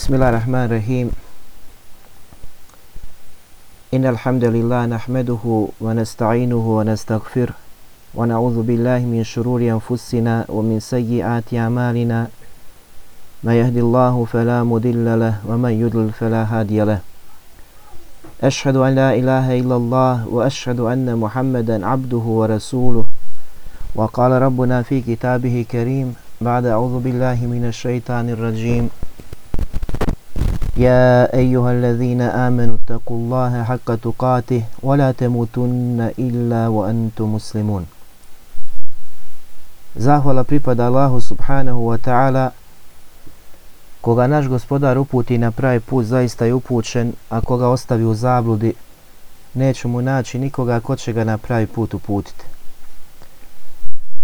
بسم الله الرحمن الرحيم. إن الحمد لله نحمده ونستعينه ونستغفره ونعوذ بالله من شرور أنفسنا ومن سيئات أعمالنا. ما يهدي الله فلا مضل له ومن يضلل فلا هادي له. أشهد أن لا إله إلا الله وأشهد أن محمدا عبده ورسوله. وقال ربنا في كتابه كريم بعد أعوذ بالله من الشيطان الرجيم. يا أيها الذين آمنوا اتقوا الله حق تقاته ولا تموتن إلا وأنتم مسلمون Zahvala pripada Allahu subhanahu wa ta'ala koga naš gospodar uputi na pravi put zaista je upućen, a koga ostavi u zabludi neće mu naći nikoga ko će ga na pravi put uputiti.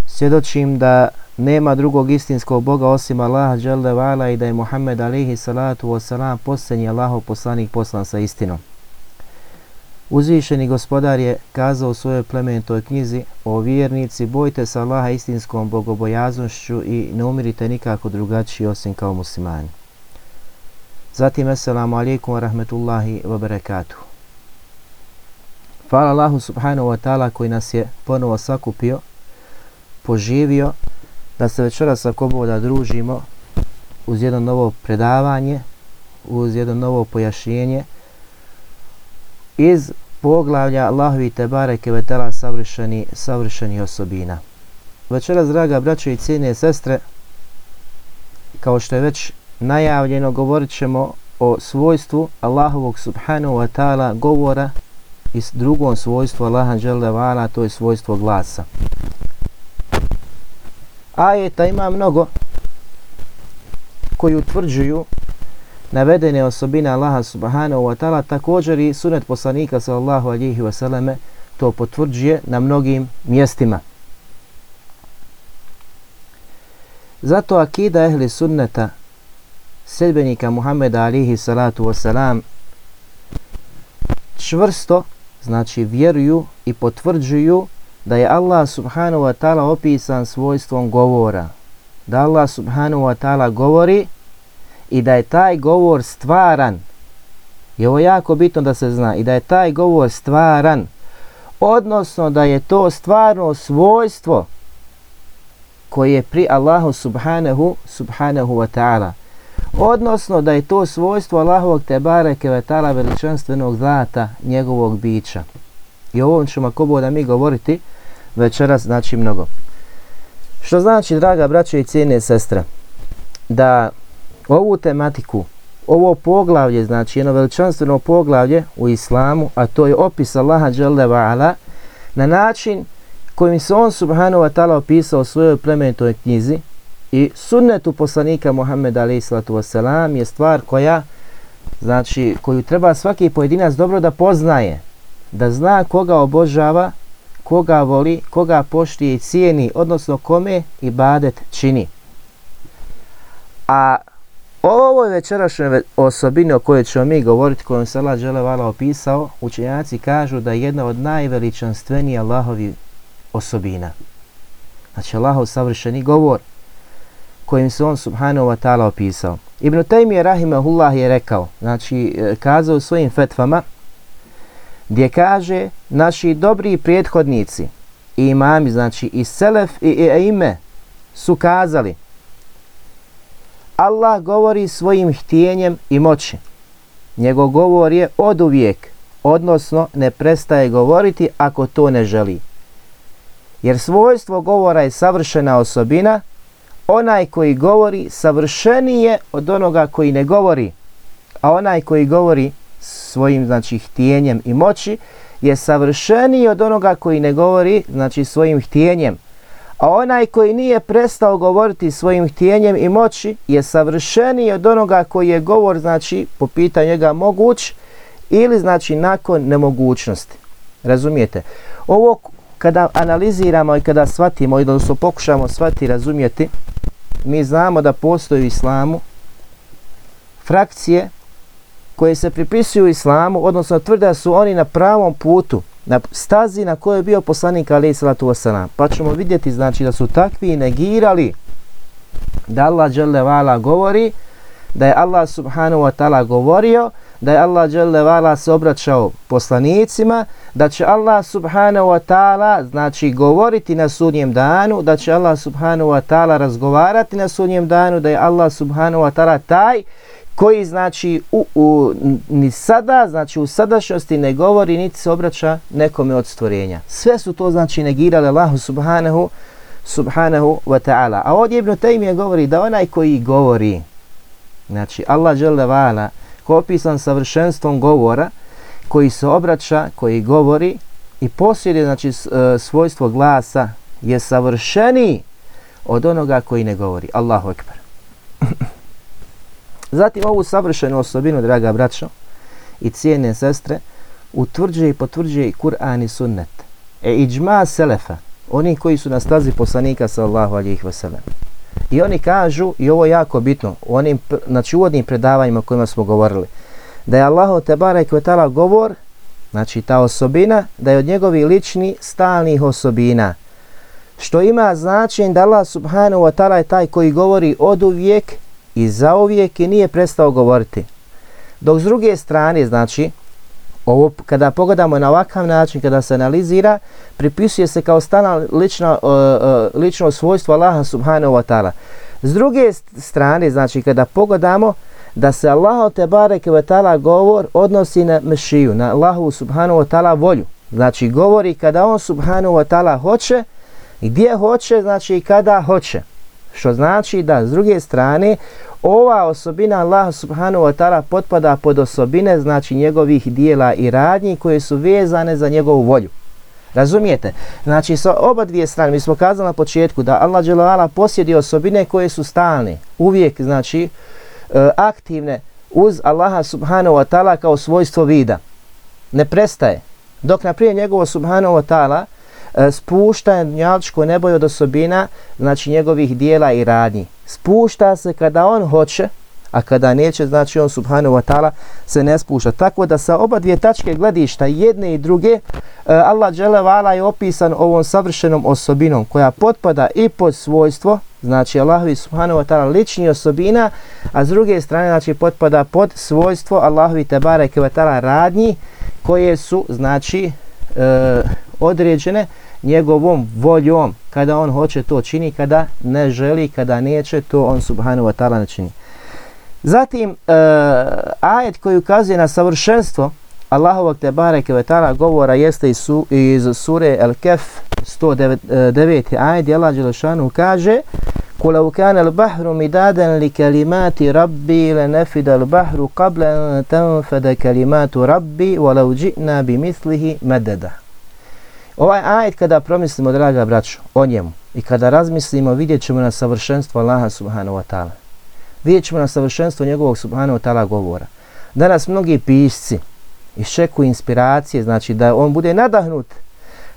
Svjedočim da nema drugog istinskog Boga osim Allaha dželle i da je Muhammed alihi salatu wasalam posljednji Allahov poslanik poslan sa istinom. Uzvišeni gospodar je kazao u svojoj plemenitoj knjizi o vjernici bojte se Allaha istinskom bogobojaznošću i ne umirite nikako drugačiji osim kao muslimani. Zatim, assalamu alaikum wa rahmetullahi wa barakatuh. Hvala Allahu subhanahu wa ta'ala koji nas je ponovo sakupio, poživio, da se večera sa Koboda družimo uz jedno novo predavanje, uz jedno novo pojašnjenje iz poglavlja Allahovi Tebare Kevetela savršeni, savršeni osobina. Večera, draga braćo i cijene sestre, kao što je već najavljeno, govorit ćemo o svojstvu Allahovog subhanahu wa ta'ala govora i drugom svojstvu Allaha žele vala, to je svojstvo glasa ajeta ima mnogo koji utvrđuju navedene osobine Allaha subhanahu wa ta'ala. Također i sunet poslanika sallallahu alihi wasallam to potvrđuje na mnogim mjestima. Zato akida ehli sunneta sedbenika Muhammeda alihi salatu wasalam čvrsto znači vjeruju i potvrđuju da je Allah subhanahu wa ta'ala opisan svojstvom govora. Da Allah subhanahu wa ta'ala govori i da je taj govor stvaran. I ovo jako bitno da se zna. I da je taj govor stvaran. Odnosno da je to stvarno svojstvo koje je pri Allahu subhanahu, subhanahu wa ta'ala. Odnosno da je to svojstvo Allahovog tebareke kevetala veličanstvenog zlata njegovog bića. I o ovom ćemo ako da mi govoriti večeras znači mnogo. Što znači, draga braće i cijene sestre, da ovu tematiku, ovo poglavlje, znači jedno veličanstveno poglavlje u islamu, a to je opis Allaha Jalla Ala, na način kojim se on subhanahu wa ta'ala opisao u svojoj plemenitoj knjizi i sunnetu poslanika Muhammeda alaihi sallatu wasalam je stvar koja, znači, koju treba svaki pojedinac dobro da poznaje, da zna koga obožava koga voli, koga poštije i cijeni, odnosno kome i badet čini. A ovo je večerašnje osobine o kojoj ćemo mi govoriti, kojom se Allah Đelevala opisao, učenjaci kažu da je jedna od najveličanstvenija Allahovi osobina. Znači Allahov savršeni govor kojim se on subhanahu wa ta'ala opisao. Ibn Taymi rahimahullah je rekao, znači e, kazao svojim fetvama, gdje kaže naši dobri prethodnici i imami, znači i selef i, i ime su kazali Allah govori svojim htijenjem i moći. Njegov govor je od uvijek, odnosno ne prestaje govoriti ako to ne želi. Jer svojstvo govora je savršena osobina, onaj koji govori savršenije od onoga koji ne govori, a onaj koji govori svojim znači htijenjem i moći je savršeniji od onoga koji ne govori znači svojim htijenjem. A onaj koji nije prestao govoriti svojim htijenjem i moći je savršeniji od onoga koji je govor znači po pitanju njega moguć ili znači nakon nemogućnosti. Razumijete? Ovo kada analiziramo i kada shvatimo i da se pokušamo shvatiti razumijeti, mi znamo da postoji u islamu frakcije koje se pripisuju islamu, odnosno tvrde su oni na pravom putu, na stazi na kojoj je bio poslanik Ali Salatu Wasalam. Pa ćemo vidjeti znači da su takvi negirali da Allah Vala govori, da je Allah subhanahu wa ta'ala govorio, da je Allah dželle vala se obraćao poslanicima, da će Allah subhanahu wa ta'ala znači govoriti na sudnjem danu, da će Allah subhanahu wa ta'ala razgovarati na sudnjem danu, da je Allah subhanahu wa ta'ala taj koji znači u, u, ni sada, znači u sadašnjosti ne govori niti se obraća nekome od stvorenja. Sve su to znači negirale Allahu subhanahu subhanahu wa ta'ala. A ovdje Ibn Taymije govori da onaj koji govori, znači Allah žele vala, ko opisan savršenstvom govora, koji se obraća, koji govori i posjeduje znači, e, svojstvo glasa, je savršeni od onoga koji ne govori. Allahu ekber. Zatim ovu savršenu osobinu, draga braćo i cijene sestre, utvrđuje i potvrđuje i Kur'an i sunnet. E iđma selefa, oni koji su na stazi poslanika sallahu alijih wasalam. I oni kažu, i ovo je jako bitno, u onim znači, uvodnim predavanjima kojima smo govorili, da je Allah te barek vetala govor, znači ta osobina, da je od njegovi lični stalnih osobina. Što ima značenje da Allah subhanahu wa ta'ala je taj koji govori od uvijek i zauvijek i nije prestao govoriti. Dok s druge strane, znači, ovo, kada pogledamo na ovakav način, kada se analizira, pripisuje se kao stana lično, uh, e, uh, e, lično svojstvo Allaha subhanahu wa ta'ala. S druge strane, znači, kada pogledamo da se Allah te bareke ve ta'ala govor odnosi na mešiju, na Allahu subhanahu wa ta'ala volju. Znači, govori kada on subhanahu wa ta'ala hoće, gdje hoće, znači, kada hoće. Što znači da s druge strane ova osobina Allah subhanahu wa ta'ala potpada pod osobine znači njegovih dijela i radnji koje su vezane za njegovu volju. Razumijete? Znači sa oba dvije strane, mi smo kazali na početku da Allah dželovala posjedi osobine koje su stalne, uvijek znači e, aktivne uz Allaha subhanahu wa ta'ala kao svojstvo vida. Ne prestaje. Dok naprije njegovo subhanahu wa ta'ala E, spušta njalčko nebo od osobina, znači njegovih dijela i radnji. Spušta se kada on hoće, a kada neće, znači on subhanahu wa ta'ala se ne spušta. Tako da sa oba dvije tačke gledišta, jedne i druge, eh, Allah dželevala je opisan ovom savršenom osobinom koja potpada i pod svojstvo, znači Allahovi subhanahu wa ta'ala lični osobina, a s druge strane znači potpada pod svojstvo Allahovi tebareke wa ta'ala radnji koje su znači e, određene njegovom voljom kada on hoće to čini, kada ne želi, kada neće, to on subhanahu wa ta'ala ne čini. Zatim, e, ajet koji ukazuje na savršenstvo Allahovog te bareke ve ta'ala govora jeste iz, su, iz sure El Kef 109. Ajet, Allah Đelešanu kaže Kula ukane al bahru midadan li kalimati rabbi le nefida al bahru qabla tanfada kalimatu rabbi walau ji'na bi mislihi mededa. Ovaj ajet kada promislimo, draga braćo, o njemu i kada razmislimo, vidjet ćemo na savršenstvo Allaha subhanahu wa ta'ala. Vidjet ćemo na savršenstvo njegovog subhanahu wa ta'ala govora. Danas mnogi pisci iščekuju inspiracije, znači da on bude nadahnut,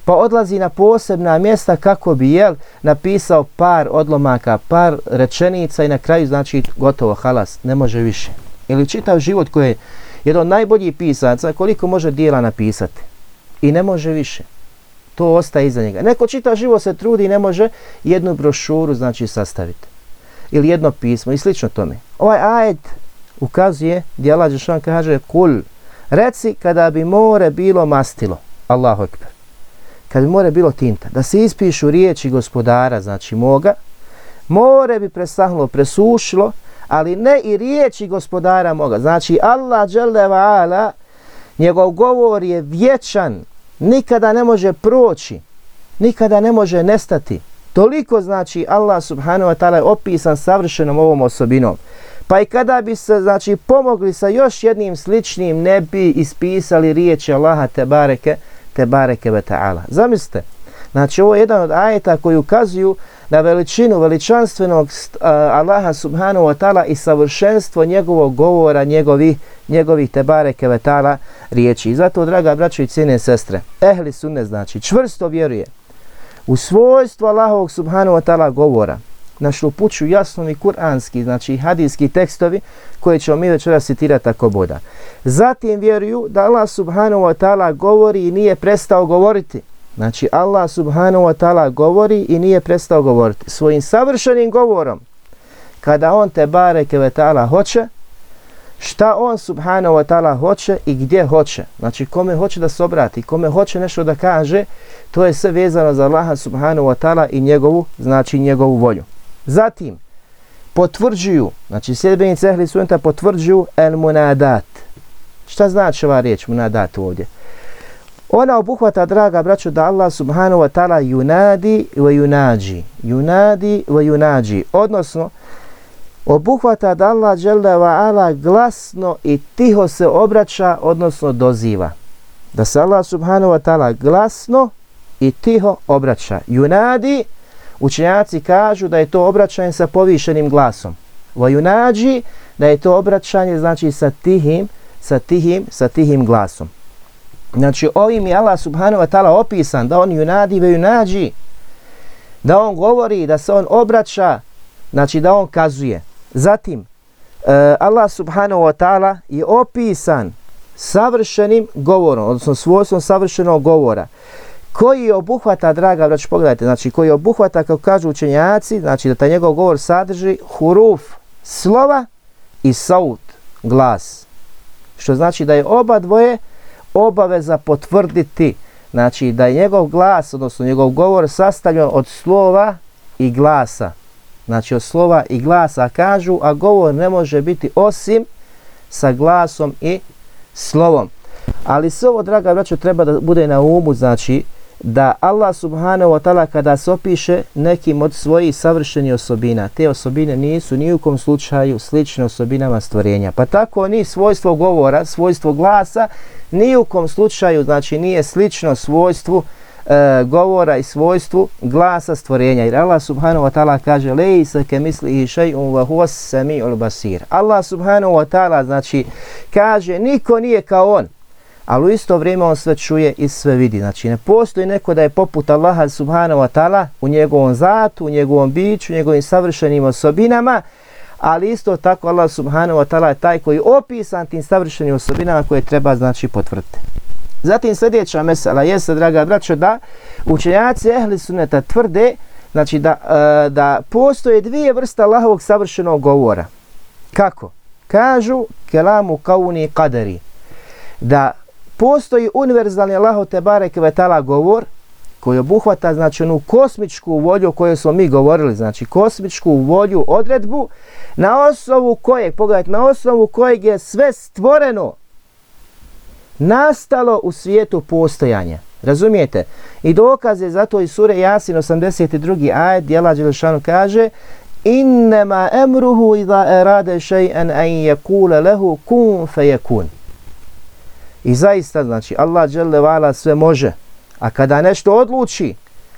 pa odlazi na posebna mjesta kako bi jel napisao par odlomaka, par rečenica i na kraju znači gotovo, halas, ne može više. Ili čitav život koji je jedan od najboljih pisaca, koliko može dijela napisati i ne može više to ostaje iza njega. Neko čita živo se trudi i ne može jednu brošuru znači sastaviti. Ili jedno pismo i slično tome. Ovaj ajet ukazuje gdje Allah kaže kul, reci kada bi more bilo mastilo, Allahu ekber, kada bi more bilo tinta, da se ispišu riječi gospodara, znači moga, more bi presahnulo, presušilo, ali ne i riječi gospodara moga. Znači Allah dželle njegov govor je vječan, nikada ne može proći, nikada ne može nestati. Toliko znači Allah subhanahu wa ta'ala je opisan savršenom ovom osobinom. Pa i kada bi se znači pomogli sa još jednim sličnim ne bi ispisali riječi Allaha te bareke te bareke ve ta'ala. Zamislite, znači ovo je jedan od ajeta koji ukazuju na veličinu veličanstvenog uh, Allaha subhanahu wa ta'ala i savršenstvo njegovog govora, njegovih, njegovih tebare kevetala riječi. I zato, draga braćo i cijene sestre, ehli sunne znači, čvrsto vjeruje u svojstvo Allahovog subhanahu wa ta'ala govora, naš upuću jasno i kuranski, znači hadijski tekstovi koje ćemo mi večera citirati ako boda. Zatim vjeruju da Allah subhanahu wa ta'ala govori i nije prestao govoriti. Znači Allah subhanahu wa ta'ala govori i nije prestao govoriti svojim savršenim govorom. kada on te bareke ve ta'ala hoće, šta on subhanahu wa ta'ala hoće i gdje hoće. Znači kome hoće da se obrati, kome hoće nešto da kaže, to je sve vezano za Allaha subhanahu wa ta'ala i njegovu, znači njegovu volju. Zatim, potvrđuju, znači sljedbenici ehli suneta potvrđuju el munadat. Šta znači ova riječ munadat ovdje? Ona obuhvata, draga braćo, da Allah subhanahu wa ta'ala yunadi wa junađi. Yunadi wa junađi. Odnosno, obuhvata da Allah žele wa ala glasno i tiho se obraća, odnosno doziva. Da se Allah subhanahu wa ta'ala glasno i tiho obraća. Yunadi, učenjaci kažu da je to obraćanje sa povišenim glasom. Wa junađi, da je to obraćanje znači sa tihim, sa tihim, sa tihim glasom. Znači ovim je Allah subhanahu wa ta'ala opisan da on junadi ve junađi, da on govori, da se on obraća, znači da on kazuje. Zatim, e, Allah subhanahu wa ta'ala je opisan savršenim govorom, odnosno svojstvom savršenog govora, koji obuhvata, draga, znači pogledajte, znači koji obuhvata, kao kažu učenjaci, znači da taj njegov govor sadrži huruf, slova i saut, glas. Što znači da je oba dvoje obaveza potvrditi, znači da je njegov glas, odnosno njegov govor sastavljen od slova i glasa. Znači od slova i glasa kažu, a govor ne može biti osim sa glasom i slovom. Ali sve ovo, draga braćo, treba da bude na umu, znači, da Allah subhanahu wa ta'ala kada se opiše nekim od svojih savršenih osobina, te osobine nisu ni u kom slučaju slične osobinama stvorenja. Pa tako ni svojstvo govora, svojstvo glasa, ni u kom slučaju, znači nije slično svojstvu e, govora i svojstvu glasa stvorenja. Jer Allah subhanahu wa ta'ala kaže Lej se ke misli i še'un wa huwa sami ul basir. Allah subhanahu wa ta'ala znači kaže niko nije kao on ali u isto vrijeme on sve čuje i sve vidi. Znači ne postoji neko da je poput Allaha subhanahu wa ta'ala u njegovom zatu, u njegovom biću, u njegovim savršenim osobinama, ali isto tako Allah subhanahu wa ta'ala je taj koji je opisan tim savršenim osobinama koje treba znači potvrditi. Zatim sljedeća mesela jeste, draga braćo, da učenjaci ehli suneta tvrde znači da, e, da postoje dvije vrste Allahovog savršenog govora. Kako? Kažu kelamu kauni kaderi. Da postoji univerzalni Allahu Tebare Kvetala govor koji obuhvata znači onu kosmičku volju o kojoj smo mi govorili, znači kosmičku volju, odredbu na osnovu kojeg, pogledajte, na osnovu kojeg je sve stvoreno nastalo u svijetu postojanja. Razumijete? I dokaze zato i sure Jasin 82. ajet djela Đelešanu kaže Innema emruhu idha erade še'en en yakula lehu kun fejekun. I zaista, znači, Allah dželle vala sve može. A kada nešto odluči,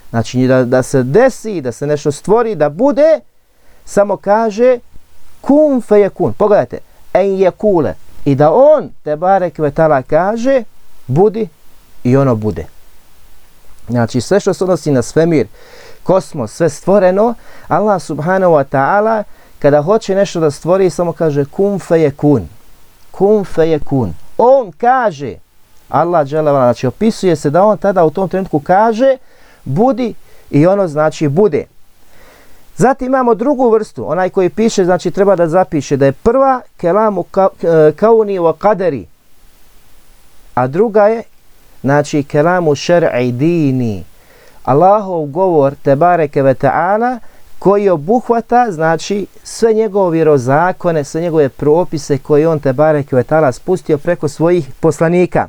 znači da, da se desi, da se nešto stvori, da bude, samo kaže kun fe je kun. Pogledajte, en je kule. I da on, te barek vetala, kaže, budi i ono bude. Znači, sve što se odnosi na svemir, kosmos, sve stvoreno, Allah subhanahu wa ta'ala, kada hoće nešto da stvori, samo kaže kun fe je kun. Kun fe je kun on kaže, Allah dželevala, znači opisuje se da on tada u tom trenutku kaže, budi i ono znači bude. Zatim imamo drugu vrstu, onaj koji piše, znači treba da zapiše da je prva kelamu ka, e, kauni wa kaderi, a druga je, znači kelamu šer'i dini. Allahov govor, tebareke ve ta'ala, koji obuhvata znači sve njegove vjerozakone, sve njegove propise koje on te barek vetala spustio preko svojih poslanika.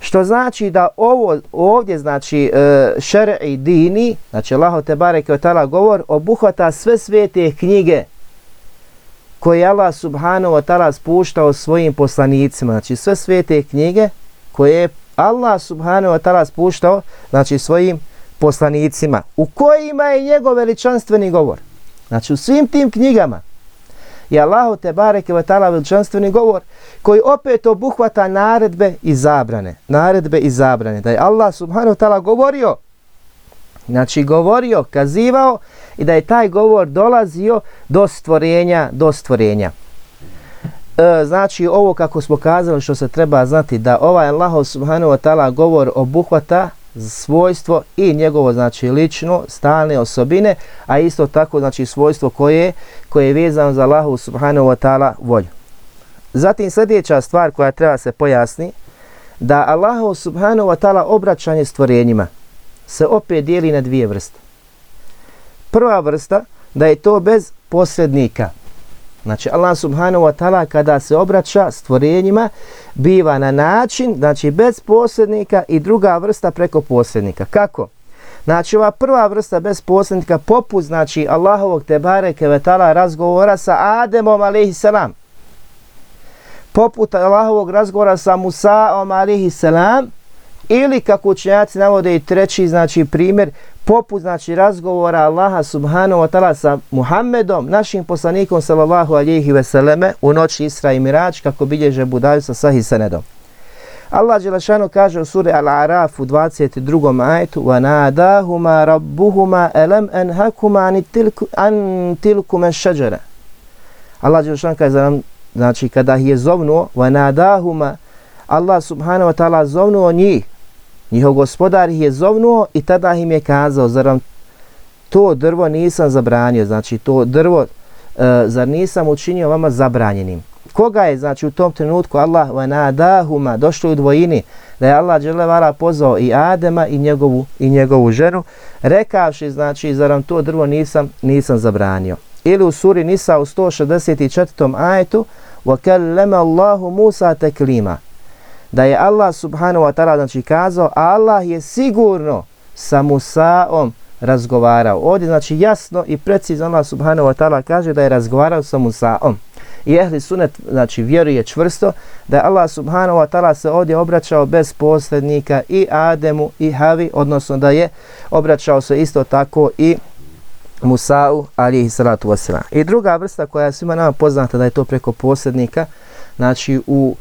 Što znači da ovo ovdje znači e, šer'i dini, znači Allah te barek vetala govor obuhvata sve svete knjige koje Allah subhanahu wa ta'ala spuštao svojim poslanicima, znači sve svete knjige koje je Allah subhanahu wa ta'ala spuštao znači svojim poslanicima poslanicima u kojima je njegov veličanstveni govor. Znači u svim tim knjigama je Allahu te bareke ve taala veličanstveni govor koji opet obuhvata naredbe i zabrane. Naredbe i zabrane. Da je Allah subhanahu taala govorio znači govorio, kazivao i da je taj govor dolazio do stvorenja, do stvorenja. E, znači ovo kako smo kazali što se treba znati da ovaj Allah subhanahu wa ta'ala govor obuhvata svojstvo i njegovo znači lično, stalne osobine, a isto tako znači svojstvo koje, koje je vezano za Allahu subhanahu wa ta'ala volju. Zatim sljedeća stvar koja treba se pojasni, da Allahu subhanahu wa ta'ala obraćanje stvorenjima se opet dijeli na dvije vrste. Prva vrsta, da je to bez posrednika. Znači Allah subhanahu wa ta'ala kada se obraća stvorenjima biva na način, znači bez posrednika i druga vrsta preko posrednika. Kako? Znači ova prva vrsta bez posrednika poput znači Allahovog tebare kevetala razgovora sa Ademom alaihi salam. Poput Allahovog razgovora sa Musaom alaihi salam ili kako učenjaci navode i treći znači primjer poput znači razgovora Allaha subhanahu wa ta'ala sa Muhammedom, našim poslanikom sallallahu alejhi ve selleme u noći Isra i Mirač kako bilježe Budaju sa sahih sanedom. Allah Đelešanu kaže u suri Al-Araf u 22. ajetu وَنَادَاهُمَا رَبُّهُمَا أَلَمْ أَنْهَكُمَا أَنْ تِلْكُمَ الشَّجَرَ Allah Đelešanu kaže znači kada je zovnuo وَنَادَاهُمَا Allah subhanahu wa ta'ala zovnuo njih Njihov gospodar ih je zovnuo i tada im je kazao, zar vam to drvo nisam zabranio, znači to drvo, e, zar nisam učinio vama zabranjenim. Koga je, znači u tom trenutku Allah wa nadahuma, došlo u dvojini, da je Allah dželevala pozvao i Adema i njegovu, i njegovu ženu, rekavši, znači, zar vam to drvo nisam, nisam zabranio. Ili u suri Nisa u 164. ajetu, وَكَلَّمَ اللَّهُ مُوسَى تَكْلِيمًا da je Allah subhanahu wa ta'ala znači kazao Allah je sigurno sa Musaom razgovarao. Ovdje znači jasno i precizno Allah subhanahu wa ta'ala kaže da je razgovarao sa Musaom. I ehli sunet znači vjeruje čvrsto da je Allah subhanahu wa ta'ala se ovdje obraćao bez posrednika i Ademu i Havi, odnosno da je obraćao se isto tako i Musa'u alihi salatu wasalam. I druga vrsta koja je svima nama poznata da je to preko posrednika, znači u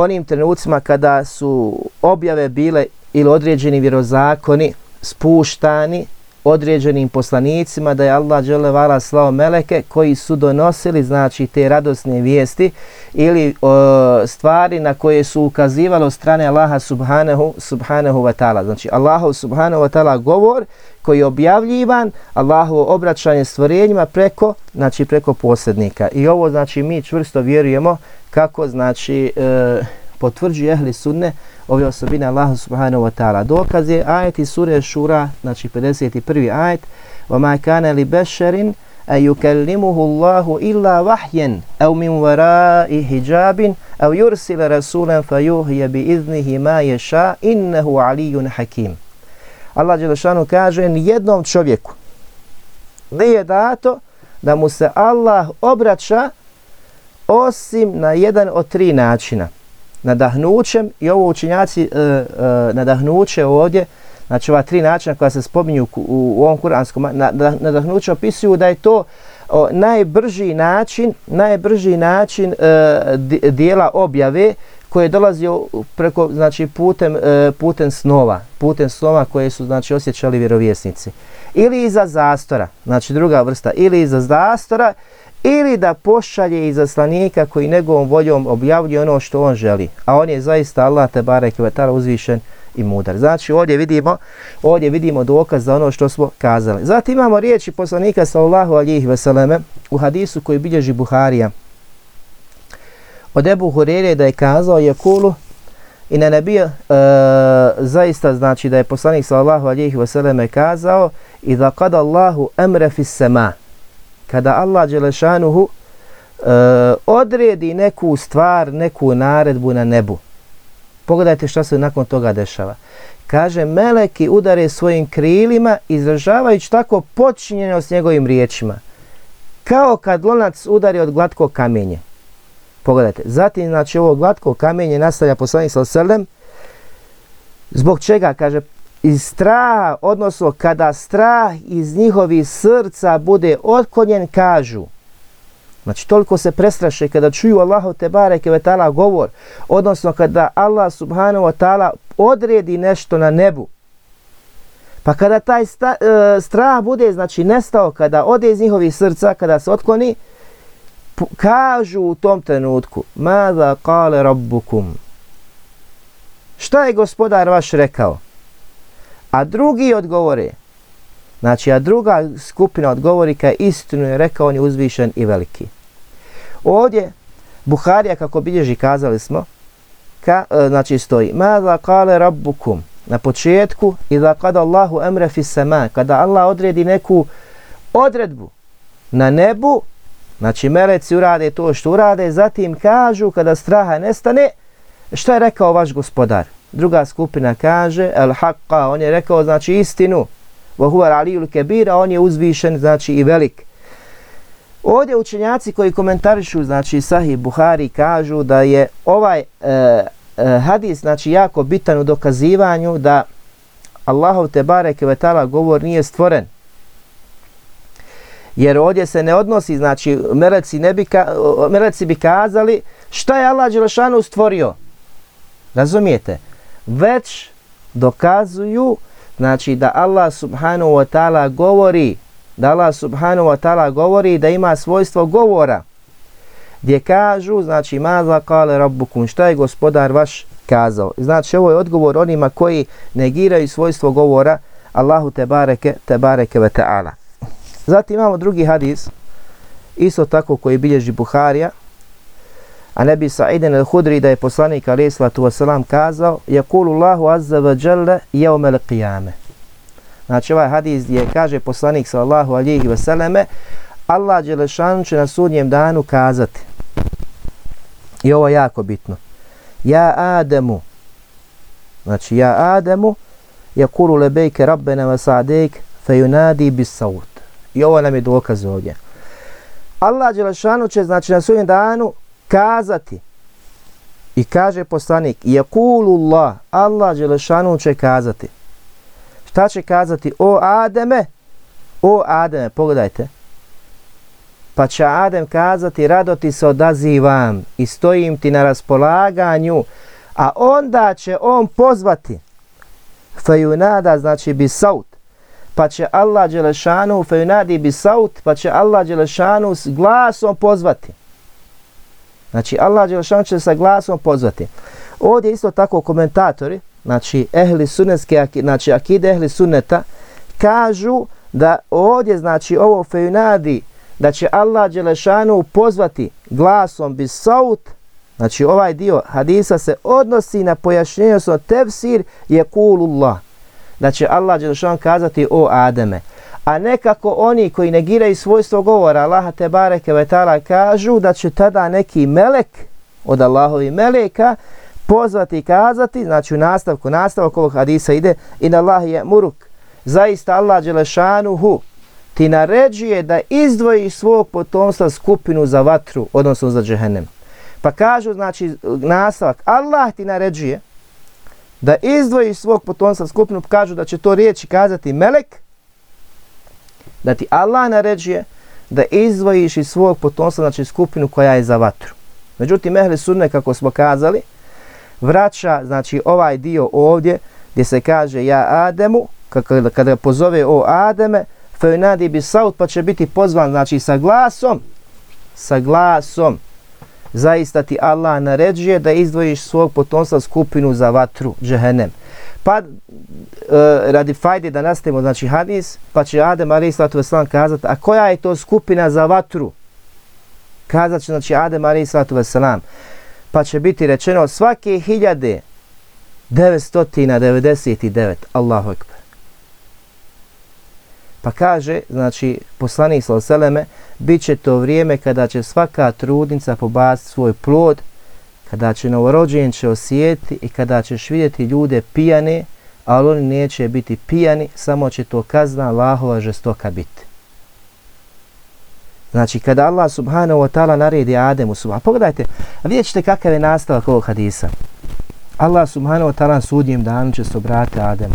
onim trenucima kada su objave bile ili određeni vjerozakoni spuštani određenim poslanicima da je Allah džele vala slao meleke koji su donosili znači te radosne vijesti ili o, stvari na koje su ukazivalo strane Allaha subhanahu subhanahu wa taala. Znači Allahu subhanahu wa taala govor koji je objavljivan Allahu obraćanje stvorenjima preko znači preko posrednika. I ovo znači mi čvrsto vjerujemo kako znači e, potvrđuje ehli sunne ove osobine Allahu subhanahu wa ta'ala. Dokaz je ajet iz sure Šura, znači 51. ajet وَمَا كَانَ لِبَشَرٍ أَيُكَلِّمُهُ اللَّهُ إِلَّا وَحْيًا أَوْ مِنْ وَرَاءِ حِجَابٍ أَوْ يُرْسِلَ رَسُولًا فَيُوهِيَ بِإِذْنِهِ مَا يَشَاء إِنَّهُ عَلِيٌّ حَكِيمٌ Allah Đelešanu kaže jednom čovjeku nije dato da mu se Allah obraća osim na jedan od tri načina. Nadahnućem i ovo učinjaci e, e, nadahnuće ovdje, znači ova tri načina koja se spominju u, u ovom kuranskom, nadahnuće opisuju da je to o, najbrži način, najbrži način e, dijela objave koje dolazi preko znači putem e, putem snova, putem snova koje su znači osjećali vjerovjesnici. Ili iza zastora, znači druga vrsta, ili iza zastora ili da pošalje izaslanika koji njegovom voljom objavljuje ono što on želi. A on je zaista Allah te barek i uzvišen i mudar. Znači ovdje vidimo, ovdje vidimo dokaz za ono što smo kazali. Zatim imamo riječi poslanika sallallahu alihi veseleme u hadisu koji bilježi Buharija. Od Ebu Hurere da je kazao je kulu i na nebija e, zaista znači da je poslanik sallallahu alihi veseleme kazao i da kada Allahu emre fis sema kada Allah Đelešanuhu e, odredi neku stvar, neku naredbu na nebu. Pogledajte što se nakon toga dešava. Kaže, meleki udare svojim krilima, izražavajući tako počinjeno s njegovim riječima. Kao kad lonac udari od glatkog kamenje. Pogledajte. Zatim, znači, ovo glatko kamenje nastavlja poslanik sa srlem. Zbog čega? Kaže, iz straha, odnosno kada strah iz njihovih srca bude otkonjen, kažu. Znači, toliko se prestraše kada čuju Allahu te bareke ve ta'ala govor, odnosno kada Allah subhanahu wa ta'ala odredi nešto na nebu. Pa kada taj sta, e, strah bude, znači, nestao, kada ode iz njihovih srca, kada se otkloni, kažu u tom trenutku, Mada kale rabbukum? Šta je gospodar vaš rekao? A drugi odgovore, znači, a druga skupina odgovori ka istinu je rekao on je uzvišen i veliki. Ovdje, Buharija, kako bilježi, kazali smo, ka, e, znači stoji, ma kale rabbukum, na početku, i da kada Allahu emre fi sama, kada Allah odredi neku odredbu na nebu, znači meleci urade to što urade, zatim kažu kada straha nestane, što je rekao vaš gospodar? Druga skupina kaže, el haqqa, on je rekao znači istinu, wa huwa al-aliyul kabir, on je uzvišen, znači i velik. Ovdje učenjaci koji komentarišu, znači Sahih Buhari, kažu da je ovaj e, e, hadis znači jako bitan u dokazivanju da Allahov te bareke ve taala govor nije stvoren. Jer ovdje se ne odnosi, znači meleci ne bi ka, meleci bi kazali šta je Allah Đelešanu stvorio. Razumijete? Već dokazuju znači da Allah subhanahu wa ta'ala govori da Allah subhanahu wa ta'ala govori da ima svojstvo govora gdje kažu, znači, maza kale rabbukum, šta je gospodar vaš kazao. Znači, ovo je odgovor onima koji negiraju svojstvo govora Allahu te bareke, te bareke ve ta'ala. Zatim imamo drugi hadis, isto tako koji bilježi Buharija, a nebi Sa'idin al-Hudri da je poslanik alaih sallatu wasalam kazao, jakulu Allahu azza wa jalla jevme qiyame. Znači ovaj hadis gdje kaže poslanik sallallahu alihi wasallame, Allah Đelešanu će na sudnjem danu kazati, i ovo je jako bitno, Ja Ademu, znači ja Ademu, jakulu lebejke rabbena wa fejunadi bis saut. I ovo nam je dokaz ovdje. Allah Đelešanu će znači na sudnjem danu kazati i kaže poslanik yakulullah Allah, dželešanu Đelešanu će kazati. Šta će kazati? O Ademe, o Ademe, pogledajte, Pa će Adem kazati, rado ti se odazivam i stojim ti na raspolaganju, a onda će on pozvati, fejunada znači bi saut, pa će Allah Đelešanu, fejunadi bi saut, pa će Allah Đelešanu s glasom pozvati. Znači Allah Đelešanu će sa glasom pozvati. Ovdje isto tako komentatori, znači ehli sunetske, znači akide ehli sunneta, kažu da ovdje znači ovo fejunadi da će Allah Đelešanu pozvati glasom bi saut, znači ovaj dio hadisa se odnosi na pojašnjenje, odnosno tefsir je kulullah, da će Allah Đelešanu kazati o Ademe. A nekako oni koji negiraju svojstvo govora Allaha te bareke vetala kažu da će tada neki melek od Allahovi meleka pozvati i kazati, znači u nastavku, nastavak ovog hadisa ide in Allah je muruk, zaista Allah Đelešanuhu ti naređuje da izdvoji svog potomstva skupinu za vatru, odnosno za džehennem. Pa kažu, znači, nastavak, Allah ti naređuje da izdvoji svog potomstva skupinu, kažu da će to riječi kazati melek, da ti Allah naređuje da izdvojiš iz svog potomstva, znači skupinu koja je za vatru. Međutim, ehli sunne, kako smo kazali, vraća, znači, ovaj dio ovdje, gdje se kaže ja Ademu, kada, kada pozove o Ademe, fenadi bi saut pa će biti pozvan znači sa glasom sa glasom zaista ti Allah naređuje da izdvojiš svog potomstva skupinu za vatru džehennem pa e, radi fajde da nastavimo znači hadis pa će Adem ali sallatu vesselam kazati a koja je to skupina za vatru? Kazat će znači Adem ali sallatu vesselam. Pa će biti rečeno svake hiljade 999 Allahu ekber. Pa kaže, znači, poslanik sallallahu alejhi ve selleme, biće to vrijeme kada će svaka trudnica pobaciti svoj plod, kada će novorođen će osjeti i kada ćeš vidjeti ljude pijane, ali oni neće biti pijani, samo će to kazna Allahova žestoka biti. Znači, kada Allah subhanahu wa ta'ala naredi Ademu subhanahu, pogledajte, vidjet ćete kakav je nastavak ovog hadisa. Allah subhanahu wa ta'ala sudnjem danu će se obrati Ademu,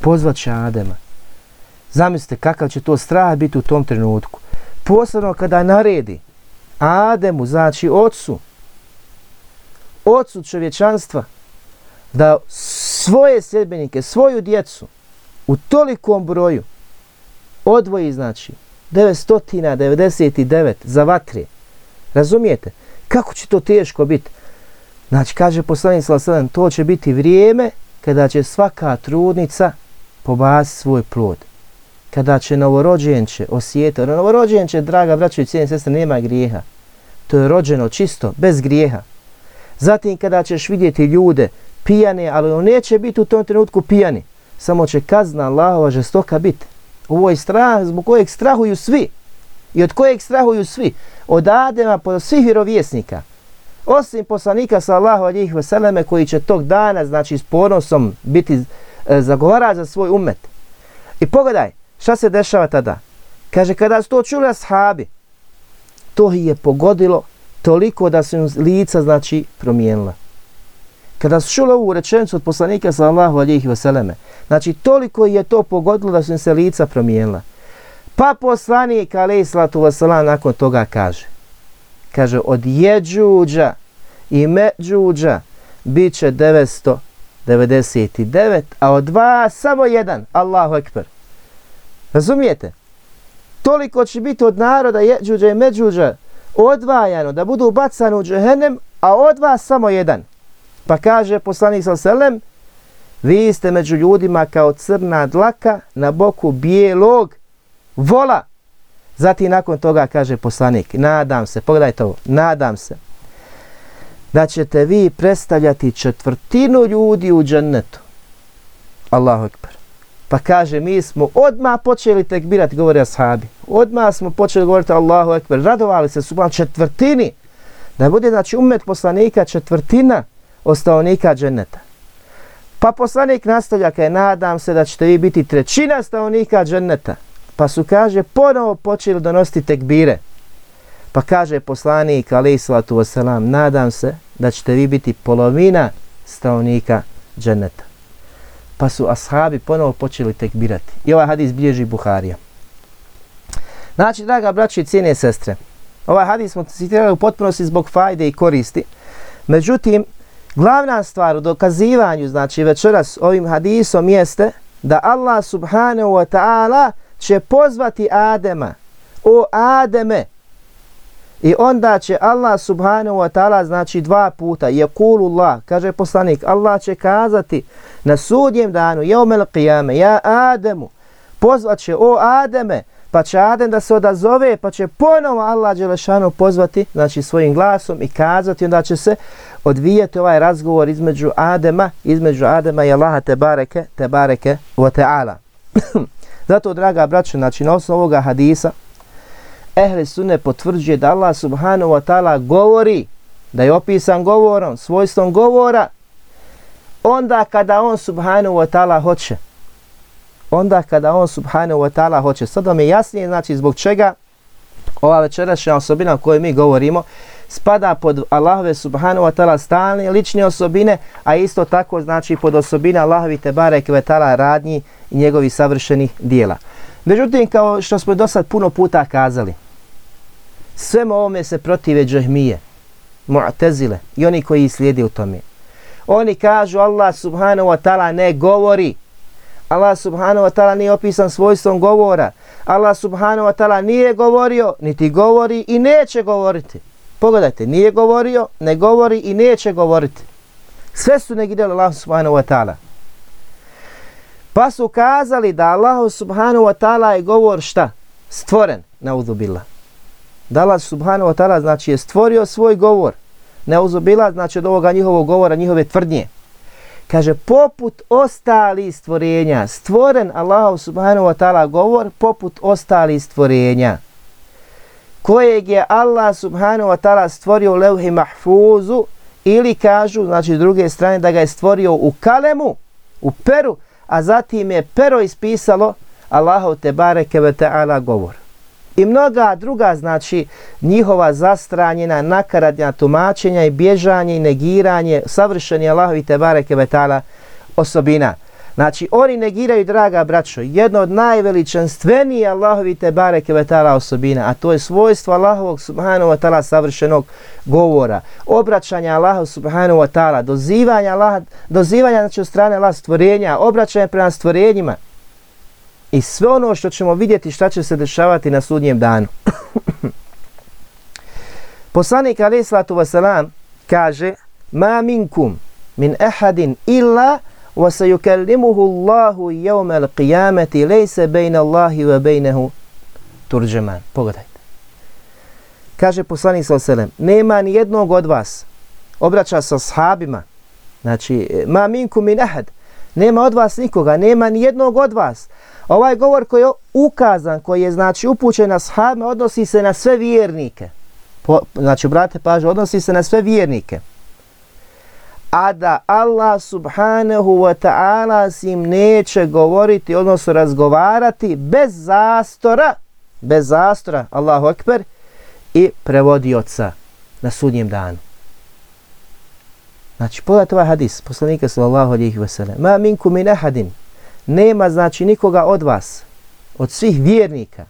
pozvat će Adema, Zamislite kakav će to strah biti u tom trenutku. Posebno kada naredi Ademu, znači ocu, ocu čovječanstva, da svoje sredbenike, svoju djecu u tolikom broju odvoji, znači, 999 za vatre. Razumijete? Kako će to teško biti? Znači, kaže poslanik Salasadan, to će biti vrijeme kada će svaka trudnica pobasi svoj plod. Kada će novorođenče osjetiti, novorođenče, draga braćo i cijene sestre, nema grijeha. To je rođeno čisto, bez grijeha. Zatim kada ćeš vidjeti ljude pijane, ali on neće biti u tom trenutku pijani, samo će kazna Allahova žestoka biti. Ovo je strah zbog kojeg strahuju svi. I od kojeg strahuju svi? Od Adema po svih vjerovjesnika. Osim poslanika sallahu alijih veseleme koji će tog dana, znači s ponosom biti e, zagovara za svoj umet. I pogledaj, šta se dešava tada? Kaže, kada su to čuli ashabi, to je pogodilo toliko da su im lica, znači, promijenila. Kada su čuli ovu rečenicu od poslanika alejhi ve selleme znači, toliko je to pogodilo da su im se lica promijenila. Pa poslanik, alaih sallatu wasalam, nakon toga kaže, kaže, od jeđuđa i međuđa bit će 999, a od dva samo jedan, Allahu ekber. Razumijete? Toliko će biti od naroda jeđuđa i međuđa odvajano, da budu bacani u džehennem, a od vas samo jedan. Pa kaže poslanik sa selem, vi ste među ljudima kao crna dlaka na boku bijelog vola. Zatim nakon toga kaže poslanik, nadam se, pogledajte ovo, nadam se, da ćete vi predstavljati četvrtinu ljudi u džennetu. Allahu ekber. Pa kaže, mi smo odma počeli tekbirati, govore ashabi. Odma smo počeli govoriti Allahu ekber. Radovali se, su četvrtini. Da bude, znači, umet poslanika četvrtina ostavnika dženeta. Pa poslanik nastavlja, kaj nadam se da ćete vi biti trećina stavnika dženneta. Pa su, kaže, ponovo počeli donositi tekbire. Pa kaže poslanik, alaih salatu wasalam, nadam se da ćete vi biti polovina stavnika dženeta. Pa su ashabi ponovo počeli tekbirati. I ovaj hadis bilježi Buharija. Znači, draga braći i cijene sestre, ovaj hadis smo citirali u potpunosti zbog fajde i koristi. Međutim, glavna stvar u dokazivanju, znači večeras ovim hadisom jeste da Allah subhanahu wa ta'ala će pozvati Adema, o Ademe, I onda će Allah subhanahu wa ta'ala znači dva puta je kulullah, kaže poslanik, Allah će kazati na sudjem danu, jeumel qiyame, ja Ademu, pozvat će o Ademe, pa će Adem da se odazove, pa će ponovo Allah Đelešanu pozvati, znači svojim glasom i kazati, onda će se odvijati ovaj razgovor između Adema, između Adema i Allaha te bareke, te bareke wa ta'ala. Zato, draga braćo, znači na osnovu ovoga hadisa, ehli sunne potvrđuje da Allah subhanahu wa ta'ala govori, da je opisan govorom, svojstvom govora, onda kada on subhanahu wa ta'ala hoće. Onda kada on subhanahu wa ta'ala hoće. Sad vam je jasnije, znači zbog čega ova večerašnja osobina o kojoj mi govorimo, spada pod Allahove subhanahu wa ta'ala stalne lične osobine, a isto tako znači pod osobine Allahovi tebare kvetala radnji i njegovi savršenih dijela. Međutim, kao što smo do sad puno puta kazali, Svemu ovome se protive džahmije, mu'tezile i oni koji slijedi u tome. Oni kažu Allah subhanahu wa ta'ala ne govori. Allah subhanahu wa ta'ala nije opisan svojstvom govora. Allah subhanahu wa ta'ala nije govorio, niti govori i neće govoriti. Pogledajte, nije govorio, ne govori i neće govoriti. Sve su negidjeli Allah subhanahu wa ta'ala. Pa su kazali da Allah subhanahu wa ta'ala je govor šta? Stvoren, na udhubillah. Da Allah subhanahu wa ta'ala znači je stvorio svoj govor. Neuzubila znači od ovoga njihovog govora, njihove tvrdnje. Kaže, poput ostali stvorenja, stvoren Allah subhanahu wa ta'ala govor poput ostali stvorenja kojeg je Allah subhanahu wa ta'ala stvorio u levhi mahfuzu ili kažu, znači s druge strane, da ga je stvorio u kalemu, u peru, a zatim je pero ispisalo Allahu te bareke ve ta'ala govor i mnoga druga, znači, njihova zastranjena, nakaradnja tumačenja i bježanje i negiranje savršeni Allahovi Tebareke Vetala osobina. Znači, oni negiraju, draga braćo, jedno od najveličanstvenije Allahovi Tebare Vetala osobina, a to je svojstvo Allahovog Subhanahu Wa Ta'ala savršenog govora, obraćanja Allahov Subhanahu Wa Ta'ala, dozivanja, Allah, dozivanja znači, od strane Allah stvorenja, obraćanja prema stvorenjima, i sve ono što ćemo vidjeti šta će se dešavati na sudnjem danu. Poslanik alaih sallatu wasalam kaže ma minkum min ehadin illa وَسَيُكَلِّمُهُ اللَّهُ يَوْمَ الْقِيَامَةِ لَيْسَ بَيْنَ اللَّهِ وَبَيْنَهُ تُرْجَمَانِ Pogledajte. Kaže poslanik sa oselem, nema ni jednog od vas, obraća sa sahabima, znači, ma minku min ahad, nema od vas nikoga, nema ni jednog od vas. Ovaj govor koji je ukazan, koji je znači upućen na sahabe, odnosi se na sve vjernike. Po, znači, brate, paže, odnosi se na sve vjernike a da Allah subhanahu wa ta'ala s im neće govoriti, odnosno razgovarati bez zastora, bez zastora, Allahu akbar, i prevodioca na sudnjem danu. Znači, pogledajte ovaj hadis, poslanika sallallahu alihi wasallam, ma minku min ahadin, nema znači nikoga od vas, od svih vjernika,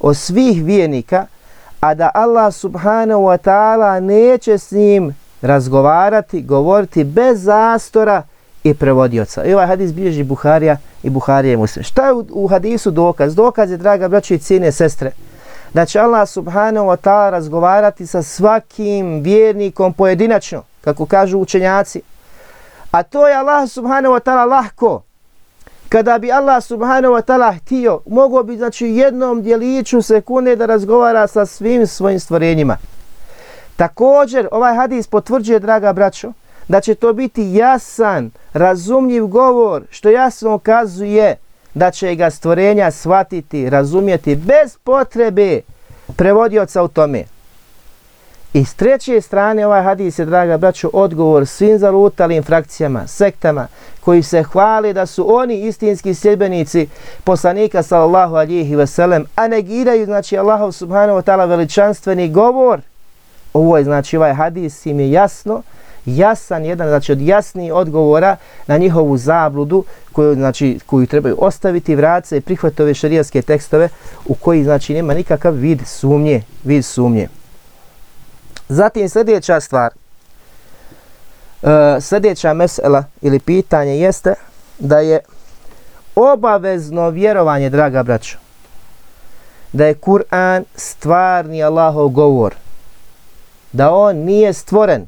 od svih vjernika, a da Allah subhanahu wa ta'ala neće s njim razgovarati, govoriti bez zastora i prevodioca. I ovaj hadis bilježi Buharija i Buharija i Muslim. Šta je u, u hadisu dokaz? Dokaz je, draga braće i cijene sestre, da će Allah subhanahu wa ta'ala razgovarati sa svakim vjernikom pojedinačno, kako kažu učenjaci. A to je Allah subhanahu wa ta'ala lahko. Kada bi Allah subhanahu wa ta'ala htio, mogo bi znači jednom djeliću sekunde da razgovara sa svim svojim stvorenjima. Također, ovaj hadis potvrđuje, draga braćo, da će to biti jasan, razumljiv govor, što jasno ukazuje da će ga stvorenja shvatiti, razumjeti bez potrebe prevodioca u tome. I s treće strane ovaj hadis je, draga braćo, odgovor svim zalutalim frakcijama, sektama, koji se hvali da su oni istinski sljedbenici poslanika sallallahu alihi veselem, a negiraju, znači, Allahov subhanahu wa ta'ala veličanstveni govor, Ovo je znači ovaj hadis im je jasno, jasan jedan znači od jasnih odgovora na njihovu zabludu koju znači koju trebaju ostaviti vrace i prihvatove šarijaske šerijatske tekstove u koji znači nema nikakav vid sumnje, vid sumnje. Zatim sljedeća stvar, e, sljedeća mesela ili pitanje jeste da je obavezno vjerovanje, draga braćo, da je Kur'an stvarni Allahov govor, da on nije stvoren.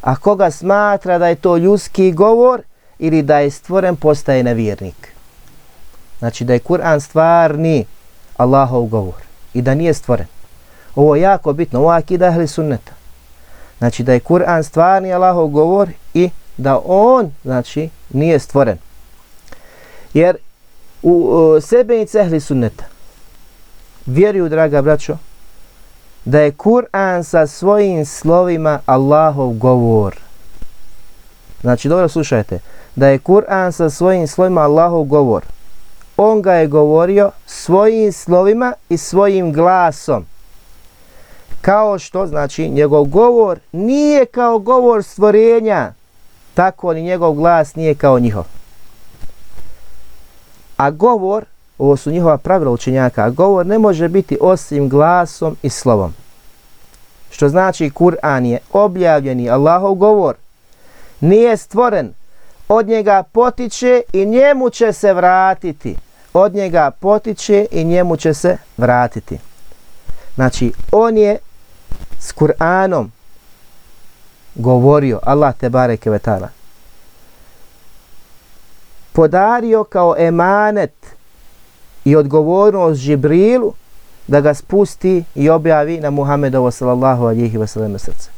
A koga smatra da je to ljudski govor ili da je stvoren, postaje nevjernik. Znači da je Kur'an stvarni Allahov govor i da nije stvoren. Ovo je jako bitno, ovo je akida ehli sunneta. Znači da je Kur'an stvarni Allahov govor i da on, znači, nije stvoren. Jer u, u sebenice ehli sunneta vjeruju, draga braćo, da je Kur'an sa svojim slovima Allahov govor. Znači, dobro slušajte, da je Kur'an sa svojim slovima Allahov govor. On ga je govorio svojim slovima i svojim glasom. Kao što, znači, njegov govor nije kao govor stvorenja, tako ni njegov glas nije kao njihov. A govor ovo su njihova pravila učenjaka, a govor ne može biti osim glasom i slovom. Što znači Kur'an je objavljeni Allahov govor, nije stvoren, od njega potiče i njemu će se vratiti. Od njega potiče i njemu će se vratiti. Znači, on je s Kur'anom govorio, Allah te bareke vetala, podario kao emanet i odgovornost Žibrilu da ga spusti i objavi na Muhammedovo sallallahu alihi wasallam srce.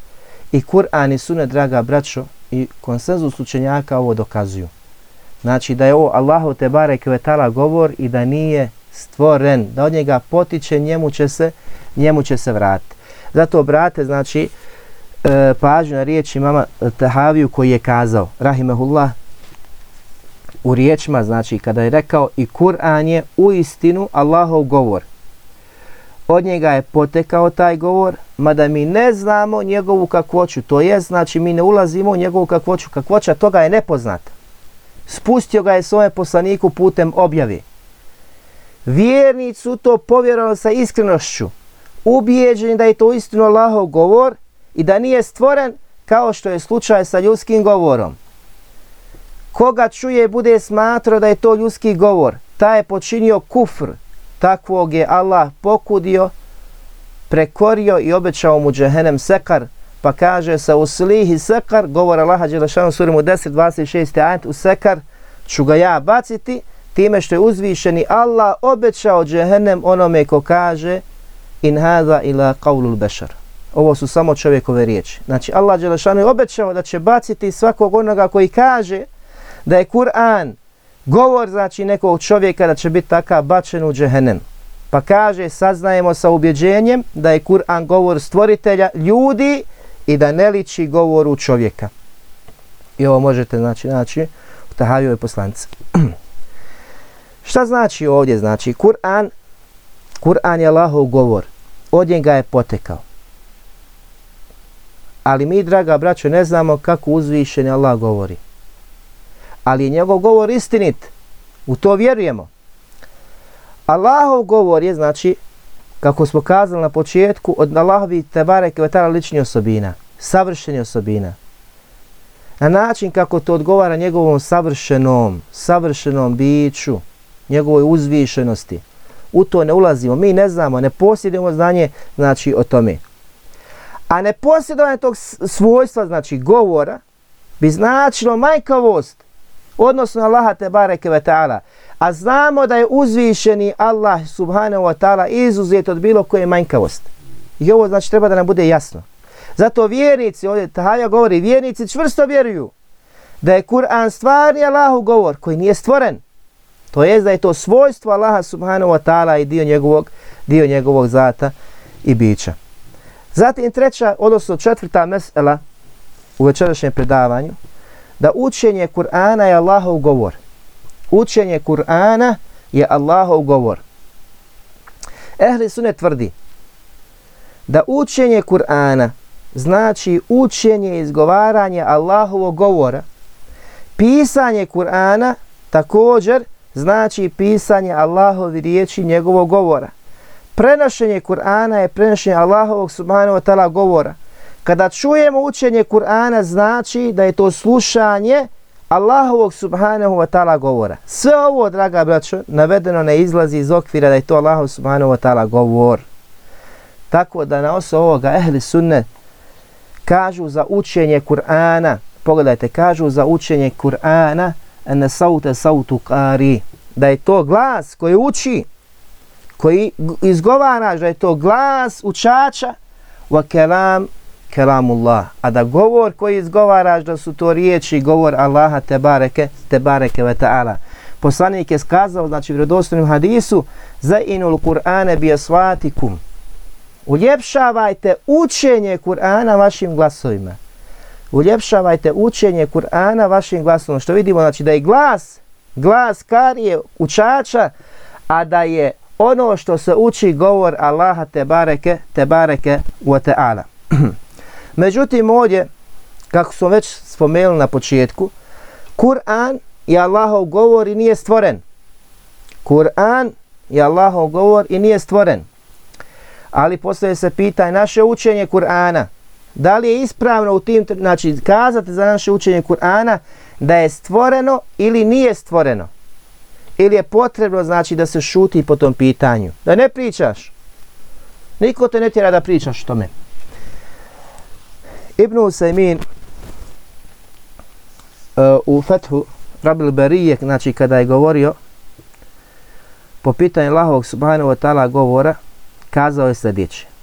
I Kur'an i Sunne, draga braćo, i konsenzus učenjaka ovo dokazuju. Znači da je ovo Allahu te barek vetala govor i da nije stvoren, da od njega potiče, njemu će se, njemu će se vratiti. Zato, brate, znači, e, pažnju na riječi mama Tahaviju koji je kazao, rahimehullah, u riječima, znači kada je rekao i Kur'an je u istinu Allahov govor. Od njega je potekao taj govor, mada mi ne znamo njegovu kakvoću. To je, znači mi ne ulazimo u njegovu kakvoću. Kakvoća toga je nepoznata. Spustio ga je svoje poslaniku putem objavi. su to povjerovali sa iskrenošću. Ubijeđeni da je to istinu Allahov govor i da nije stvoren kao što je slučaj sa ljudskim govorom. Koga čuje bude smatrao da je to ljudski govor, ta je počinio kufr, takvog je Allah pokudio, prekorio i obećao mu džehenem sekar, pa kaže sa uslihi sekar, govor Allaha Đelešanu surimu 10, 26. ajat, u sekar ću ga ja baciti, time što je uzvišeni Allah obećao džehennem onome ko kaže in hadha ila qawlul bashar. Ovo su samo čovjekove riječi. Znači Allah Đelešanu je obećao da će baciti svakog onoga koji kaže da je Kur'an govor znači nekog čovjeka da će biti takav bačen u džehennem. Pa kaže, saznajemo sa ubjeđenjem da je Kur'an govor stvoritelja ljudi i da ne liči govoru čovjeka. I ovo možete znači, znači u Tahajove poslanice. Šta znači ovdje? Znači, Kur'an Kur'an je Allahov govor. Od njega je potekao. Ali mi, draga braćo, ne znamo kako uzvišen Allah govori. Ali je njegov govor istinit. U to vjerujemo. Allahov govor je, znači, kako smo kazali na početku, od Allahovi tebare kvetara lični osobina, savršeni osobina. Na način kako to odgovara njegovom savršenom, savršenom biću, njegovoj uzvišenosti. U to ne ulazimo, mi ne znamo, ne posjedujemo znanje, znači, o tome. A ne posjedovanje tog svojstva, znači, govora, bi značilo majkavost, odnosno Allaha bareke taala. A znamo da je uzvišeni Allah subhanahu wa ta'ala izuzet od bilo koje manjkavosti. I ovo znači treba da nam bude jasno. Zato vjernici, ovdje Tahaja govori, vjernici čvrsto vjeruju da je Kur'an stvarni Allahu govor koji nije stvoren. To jest da je to svojstvo Allaha subhanahu wa ta'ala i dio njegovog, dio njegovog zata i bića. Zatim treća, odnosno četvrta mesela u večerašnjem predavanju, da učenje Kur'ana je Allahov govor učenje Kur'ana je Allahov govor. Ehli Sunne tvrdi da učenje Kur'ana znači učenje i izgovaranje Allahovog govora. Pisanje Kur'ana također znači pisanje Allahovi riječi njegovog govora. Prenošenje Kur'ana je prenošenje Allahovog subhanahu wa ta'ala govora. Kada čujemo učenje Kur'ana znači da je to slušanje Allahovog subhanahu wa ta'ala govora. Sve ovo, draga braćo, navedeno ne izlazi iz okvira da je to Allahov subhanahu wa ta'ala govor. Tako da na osnovu ovoga ehli sunne kažu za učenje Kur'ana, pogledajte, kažu za učenje Kur'ana ene saute sautu kari, da je to glas koji uči, koji izgovara, da je to glas učača, wa kelam kelamullah. A da govor koji izgovaraš da su to riječi govor Allaha te bareke, te bareke ve ta'ala. Poslanik je skazao, znači u vredostojnom hadisu, za inul Kur'ane bi asvatikum. Uljepšavajte učenje Kur'ana vašim glasovima. Uljepšavajte učenje Kur'ana vašim glasom. Što vidimo, znači da je glas, glas karije učača, a da je ono što se uči govor Allaha te bareke, te bareke wa ta'ala. Međutim, ovdje, kako smo već spomenuli na početku, Kur'an je Allahov govor i nije stvoren. Kur'an je Allahov govor i nije stvoren. Ali postoje se pitanje naše učenje Kur'ana. Da li je ispravno u tim, znači kazati za naše učenje Kur'ana da je stvoreno ili nije stvoreno? Ili je potrebno znači da se šuti po tom pitanju? Da ne pričaš. Niko te ne tjera da pričaš o tome. Ibn Usaymin uh, u Fethu Rabil Berije, znači kada je govorio po pitanju Allahovog subhanahu wa ta'ala govora, kazao je sljedeće.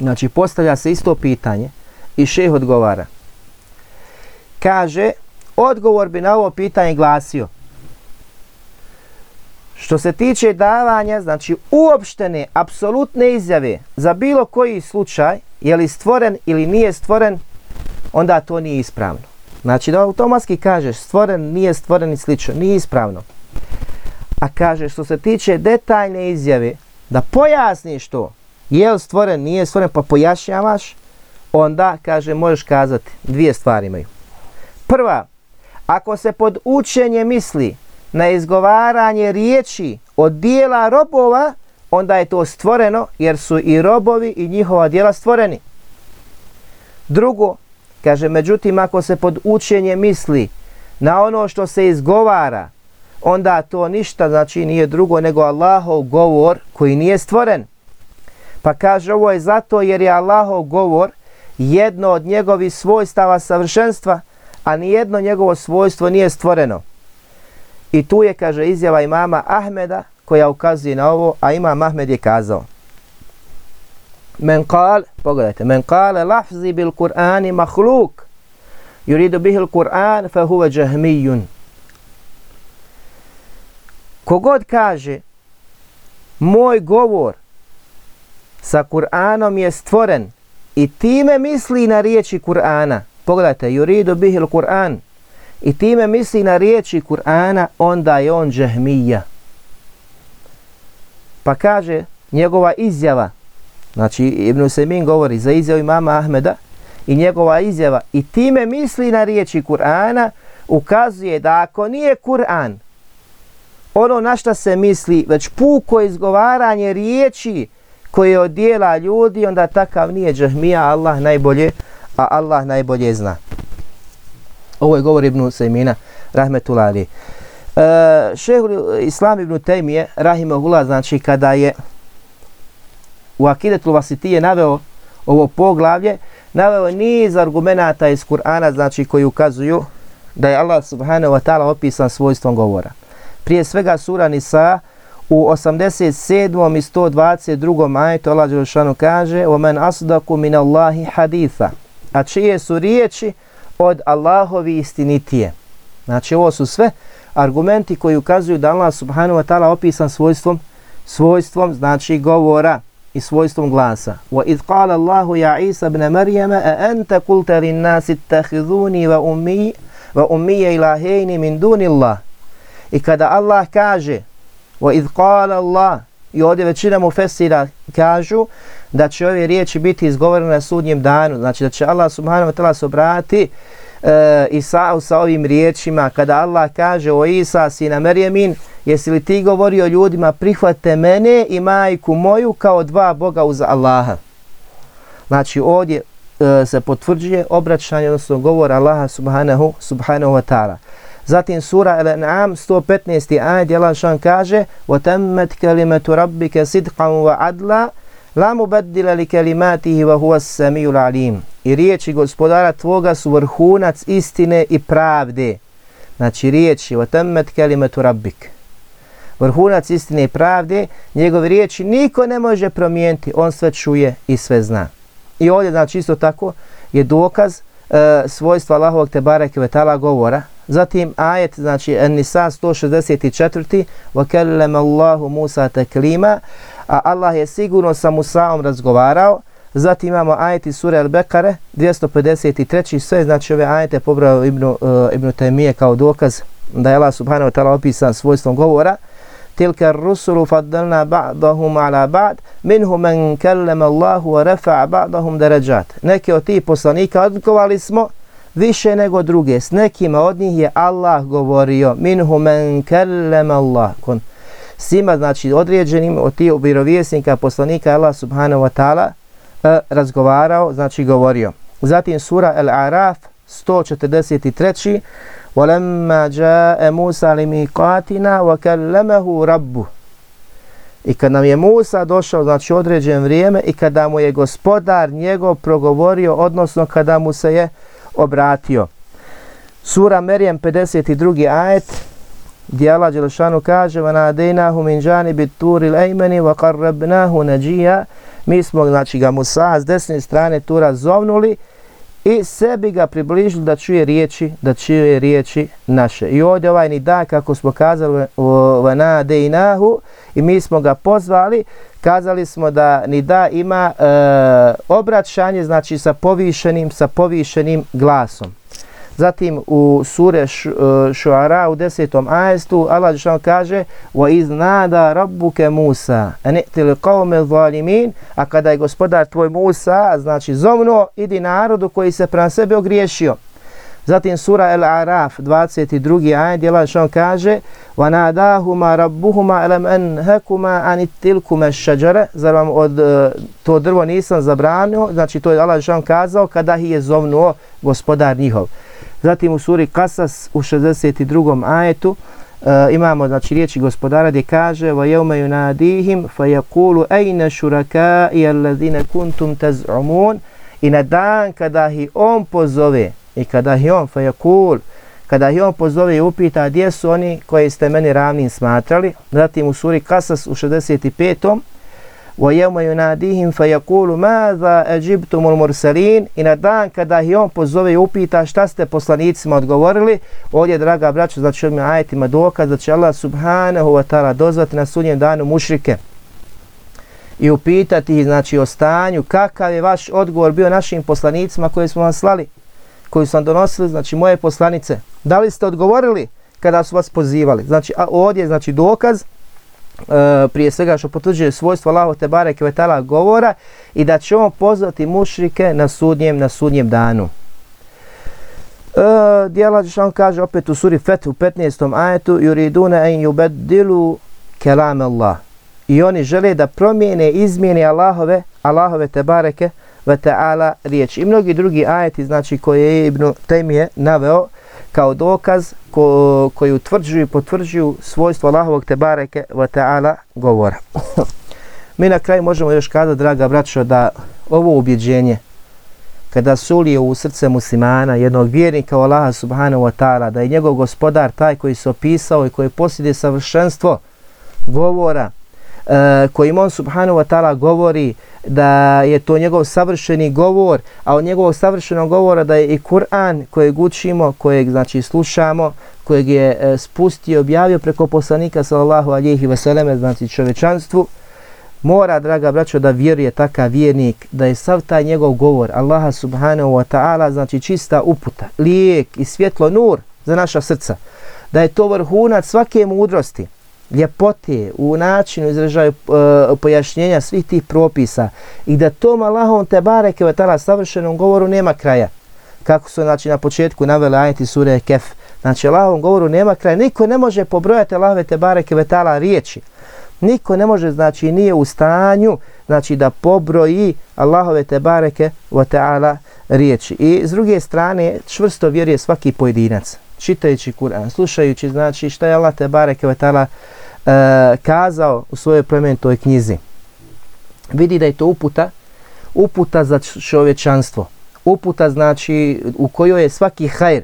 Znači postavlja se isto pitanje i šeh odgovara. Kaže, odgovor bi na ovo pitanje glasio. Što se tiče davanja, znači uopštene, apsolutne izjave za bilo koji slučaj, je li stvoren ili nije stvoren, onda to nije ispravno. Znači da automatski kažeš stvoren, nije stvoren i slično, nije ispravno. A kaže što se tiče detaljne izjave, da pojasniš to, je li stvoren, nije stvoren, pa pojašnjavaš, onda, kaže, možeš kazati, dvije stvari imaju. Prva, ako se pod učenje misli na izgovaranje riječi od dijela robova, onda je to stvoreno jer su i robovi i njihova djela stvoreni. Drugo, kaže, međutim, ako se pod učenje misli na ono što se izgovara, onda to ništa znači nije drugo nego Allahov govor koji nije stvoren. Pa kaže, ovo je zato jer je Allahov govor jedno od njegovih svojstava savršenstva, a ni jedno njegovo svojstvo nije stvoreno. I tu je, kaže, izjava imama Ahmeda koja ukazuje na ovo, a imam Ahmed je kazao. Men kal, pogledajte, men kale lafzi bil Kur'ani mahluk, yuridu bihil Kur'an, fa huve džahmijun. Kogod kaže, moj govor sa Kur'anom je stvoren i time misli na riječi Kur'ana, pogledajte, yuridu bihil Kur'an, i time misli na riječi Kur'ana, onda je on džahmija. Pa kaže njegova izjava, znači Ibn Semin govori za izjavu imama Ahmeda i njegova izjava i time misli na riječi Kur'ana, ukazuje da ako nije Kur'an, ono na šta se misli, već puko izgovaranje riječi koje odijela ljudi, onda takav nije džahmija, Allah najbolje, a Allah najbolje zna. Ovo je govor Ibnu Sejmina, rahmetulali. E, šehul Islam Ibn Tejmije, rahimahullah, znači kada je u Akidetul Vasitije naveo ovo poglavlje, naveo niz argumenta iz Kur'ana, znači koji ukazuju da je Allah subhanahu wa ta'ala opisan svojstvom govora. Prije svega sura Nisa u 87. i 122. ajetu Allah Đelšanu kaže وَمَنْ أَصْدَقُ مِنَ اللَّهِ حَدِيثًا A čije su riječi od Allahovi istinitije. Znači ovo su sve argumenti koji ukazuju da Allah subhanahu wa ta'ala opisan svojstvom, svojstvom znači govora i svojstvom glasa. Wa idh qala Allahu ya Isa ibn Maryam a anta qulta lin nas ittakhizuni wa ummi wa ummi ilahayn min dunillah. I kada Allah kaže wa idh qala Allah i ovdje većina mu fesira kažu da će ove riječi biti izgovorene na sudnjem danu, znači da će Allah subhanahu wa ta'ala se obrati e, Isau sa ovim riječima, kada Allah kaže o Isa, sina Merjemin, jesi li ti govorio ljudima, prihvate mene i majku moju kao dva Boga uz Allaha. Znači ovdje e, se potvrđuje obraćanje, odnosno govor Allaha subhanahu, subhanahu wa ta'ala. Zatim sura Al-An'am 115. ajed Allah šan kaže وَتَمَّتْ كَلِمَةُ رَبِّكَ صِدْقًا وَعَدْلًا La mu bedile li kelimatihi wa huwa samiju l'alim. I riječi gospodara tvoga su vrhunac istine i pravde. Znači riječi wa temmet kelimatu rabbik. Vrhunac istine i pravde, njegove riječi niko ne može promijeniti, on sve čuje i sve zna. I ovdje znači isto tako je dokaz e, svojstva Allahovog te bareke vetala govora. Zatim ajet, znači An-Nisa 164. وَكَلَّمَ Allahu Musa taklima a Allah je sigurno sa Musaom razgovarao. Zatim imamo ajeti sure Al-Bekare, 253. Sve znači ove ajete pobrao Ibn, uh, e, Ibn Taymije kao dokaz da je Allah subhanahu wa ta'ala opisan svojstvom govora. Tilka rusulu faddalna ba'dahum ala ba'd, minhum men kallama Allahu wa rafa'a ba'dahum darajat. Neki od tih poslanika odgovali smo više nego druge. S nekima od njih je Allah govorio, minhu men kellem Allah. Kon, svima znači određenim od tih vjerovjesnika poslanika Allah subhanahu wa ta'ala e, razgovarao, znači govorio. Zatim sura Al-Araf 143. وَلَمَّا جَاءَ مُوسَى لِمِقَاتِنَا وَكَلَّمَهُ رَبُّ I kad nam je Musa došao, znači određen vrijeme, i kada mu je gospodar njegov progovorio, odnosno kada mu se je obratio. Sura Merijem 52. ajet, gdje Allah Đelešanu kaže وَنَادَيْنَاهُ مِنْ جَانِبِ التُّورِ الْأَيْمَنِ وَقَرَّبْنَاهُ نَجِيَا Mi smo, znači, ga Musa s desne strane tura zovnuli i sebi ga približili da čuje riječi, da čuje riječi naše. I ovdje ovaj ni da, kako smo kazali وَنَادَيْنَاهُ i mi smo ga pozvali, kazali smo da ni da ima e, obraćanje, znači sa povišenim, sa povišenim glasom. Zatim u sure eh, Šuara u desetom ajestu Allah Žešan kaže wa iznada rabbuka Musa aniti li qawme zalimin a kada je gospodar tvoj Musa znači zovno idi narodu koji se prema sebe ogriješio Zatim sura El Araf 22. ajet Allah on kaže wa nadahuma rabbuhuma alam anhakuma an tilkuma šađare zar vam od e, to drvo nisam zabranio znači to je Allah džan kazao kada ih je zovnuo gospodar njihov Zatim u suri Kasas u 62. ajetu uh, imamo znači riječi gospodara gdje kaže wa yawma yunadihim fa yaqulu ayna shuraka'i alladhina kuntum taz'umun i na dan kada ih on pozove i kada ih on fajakul kada ih on pozove i upita gdje su oni koji ste meni ravnim smatrali zatim u suri Kasas u 65. وَيَوْمَ يُنَادِهِمْ فَيَقُولُ مَاذَا أَجِبْتُمُ الْمُرْسَلِينَ I na dan kada ih on pozove i upita šta ste poslanicima odgovorili, ovdje, draga braćo, znači ovim ajetima dokaz da će Allah subhanahu wa ta'ala dozvati na sunjem danu mušrike i upitati ih, znači, o stanju, kakav je vaš odgovor bio našim poslanicima koje smo vam slali, koju su vam donosili, znači, moje poslanice. Da li ste odgovorili kada su vas pozivali? Znači, a ovdje, znači, dokaz, E, prije svega što potvrđuje svojstvo Allaho te bareke ve taala govora i da će on pozvati mušrike na sudnjem na sudnjem danu. E, Dijela Žešan kaže opet u suri Fet u 15. ajetu yuriduna en yubaddilu kalam Allah. I oni žele da promijene, izmijene Allahove, Allahove te bareke ve taala riječ. I mnogi drugi ajeti znači koje je Ibn Taymije naveo kao dokaz ko, koji utvrđuju i potvrđuju svojstvo Allahovog Tebareke ve ta'ala govora. Mi na kraju možemo još kazati, draga braćo, da ovo ubjeđenje kada sulije u srce muslimana, jednog vjernika u Allaha subhanahu wa ta'ala, da je njegov gospodar taj koji se opisao i koji posjede savršenstvo govora, e, kojim on subhanahu wa ta'ala govori da je to njegov savršeni govor, a od njegovog savršenog govora da je i Kur'an kojeg učimo, kojeg znači slušamo, kojeg je e, spustio, objavio preko poslanika sallallahu alihi veseleme, znači čovečanstvu, mora, draga braćo, da vjeruje takav vjernik, da je sav taj njegov govor, Allaha subhanahu wa ta'ala, znači čista uputa, lijek i svjetlo nur za naša srca, da je to vrhunac svake mudrosti, ljepote u načinu izražaju e, pojašnjenja svih tih propisa i da tom Allahom te bareke ve tala savršenom govoru nema kraja. Kako su znači na početku naveli ajeti sure Kef. Znači Allahom govoru nema kraja. Niko ne može pobrojati Allahove te bareke ve tala riječi. Niko ne može znači nije u stanju znači da pobroji Allahove te bareke ve tala riječi. I s druge strane čvrsto vjeruje svaki pojedinac čitajući Kur'an, slušajući znači šta je Allah te bareke vetala e, kazao u svojoj plemenitoj knjizi. Vidi da je to uputa, uputa za čovječanstvo. Uputa znači u kojoj je svaki hajr,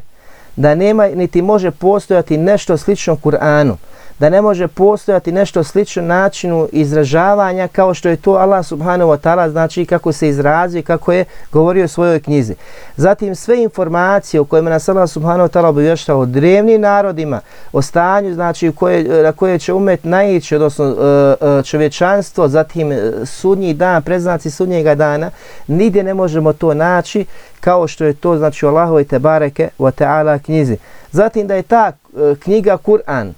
da nema niti može postojati nešto slično Kur'anu da ne može postojati nešto slično načinu izražavanja kao što je to Allah subhanahu wa ta'ala znači kako se izrazio i kako je govorio u svojoj knjizi. Zatim sve informacije o kojima nas Allah subhanahu wa ta'ala obavještava o drevnim narodima, o stanju znači koje, na koje će umet naići, odnosno e, e čovječanstvo, zatim e, sudnji dan, preznaci sudnjega dana, nigdje ne možemo to naći kao što je to znači Allahove te bareke wa ta'ala knjizi. Zatim da je ta e, knjiga Kur'an,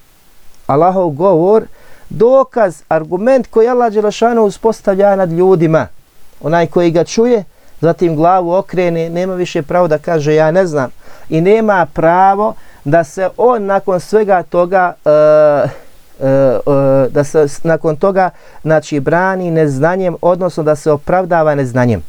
Allahov govor dokaz, argument koji Allah Đelešanu uspostavlja nad ljudima. Onaj koji ga čuje, zatim glavu okrene, nema više pravo da kaže ja ne znam. I nema pravo da se on nakon svega toga uh, da se nakon toga znači brani neznanjem, odnosno da se opravdava neznanjem.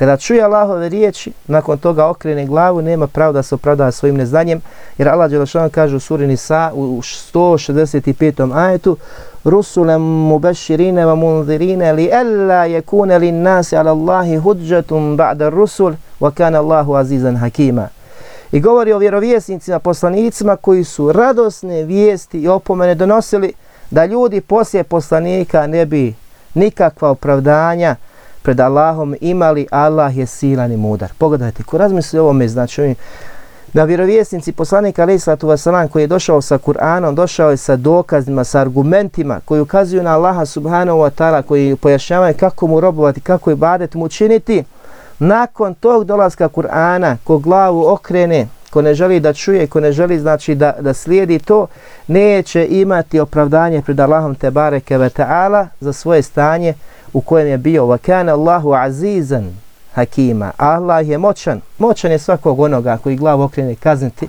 Kada čuje Allahove riječi, nakon toga okrene glavu, nema pravo da se opravda svojim neznanjem, jer Allah Đelešan kaže u suri Nisa u 165. ajetu Rusulem mubeširine wa munzirine li alla yakuna lin nasi ala Allahi hudžetum ba'da rusul wa kana Allahu azizan hakima. I govori o vjerovjesnicima, poslanicima koji su radosne vijesti i opomene donosili da ljudi poslije poslanika ne bi nikakva opravdanja pred Allahom imali, Allah je silan i mudar. Pogledajte, ko razmisli o ovome, znači ovim, da vjerovjesnici poslanika alaih sallatu wasalam koji je došao sa Kur'anom, došao je sa dokazima, sa argumentima koji ukazuju na Allaha subhanahu wa ta'ala, koji pojašnjavaju kako mu robovati, kako i badet mu učiniti, nakon tog dolaska Kur'ana, ko glavu okrene, ko ne želi da čuje, ko ne želi znači da, da slijedi to, neće imati opravdanje pred Allahom te bareke ve ta'ala za svoje stanje, u kojem je bio وَكَانَ اللَّهُ Allahu azizan hakima. Allah je moćan, moćan je svakog onoga koji glavu okrene kazniti.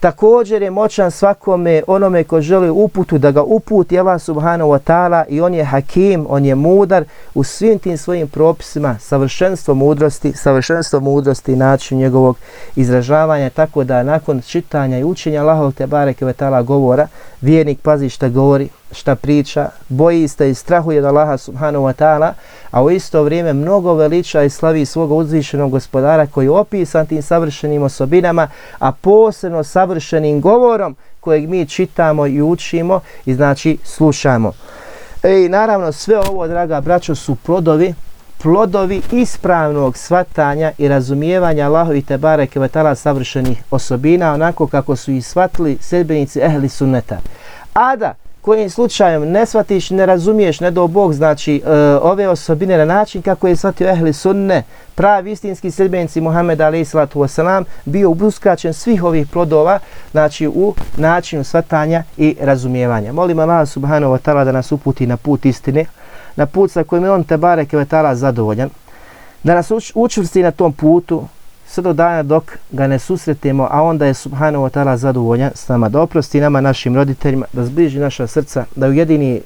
Također je moćan svakome onome ko želi uputu da ga uputi Allah subhanahu wa ta'ala i on je hakim, on je mudar u svim tim svojim propisima, savršenstvo mudrosti, savršenstvo mudrosti i način njegovog izražavanja, tako da nakon čitanja i učenja Allahov te bareke ve ta'ala govora, vjernik pazi šta govori, šta priča, boji se i strahuje od Allaha subhanahu wa ta'ala, a u isto vrijeme mnogo veliča i slavi svoga uzvišenog gospodara koji je opisan tim savršenim osobinama, a posebno savršenim govorom kojeg mi čitamo i učimo i znači slušamo. E, I naravno sve ovo, draga braćo, su plodovi plodovi ispravnog svatanja i razumijevanja Allahovi te bareke vetala savršenih osobina onako kako su i shvatili sedbenici ehli sunneta. A da kojim slučajem ne shvatiš, ne razumiješ, ne do Bog, znači e, ove osobine na način kako je shvatio ehli sunne, pravi istinski sredbenici Muhammed alaih sallatu wasalam, bio uskačen svih ovih plodova, znači u načinu shvatanja i razumijevanja. Molim Allah subhanahu wa ta'ala da nas uputi na put istine, na put sa kojim je on te bareke vetala zadovoljan, da nas učvrsti na tom putu, sve do dana dok ga ne susretimo, a onda je subhanahu wa ta'ala zadovoljan s nama, da oprosti nama, našim roditeljima, da zbliži naša srca, da ujedini e,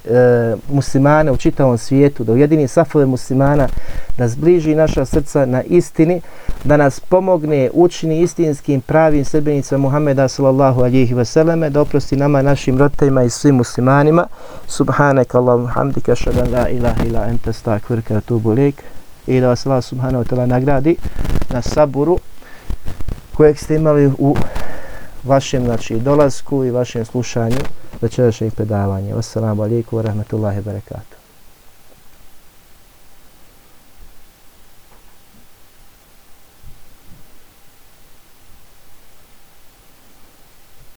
muslimane u čitavom svijetu, da ujedini safove muslimana, da zbliži naša srca na istini, da nas pomogne učini istinskim pravim srbenicama Muhammeda sallallahu alihi vseleme, da oprosti nama, našim roditeljima i svim muslimanima. Subhanak Allahum hamdika šadan la ilaha ila enta stakvirka tubu lik i da vas Allah subhanahu wa ta'ala nagradi na saburu kojeg ste imali u vašem znači, dolasku i vašem slušanju večerašnjeg predavanja. Wassalamu alaikum wa rahmatullahi wa barakatuh.